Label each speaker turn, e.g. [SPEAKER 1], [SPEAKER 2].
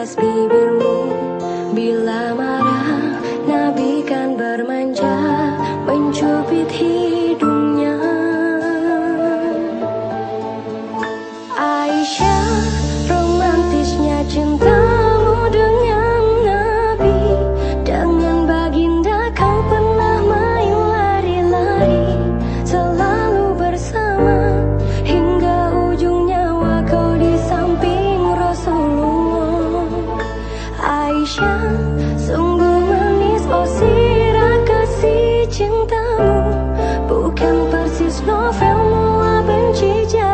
[SPEAKER 1] just be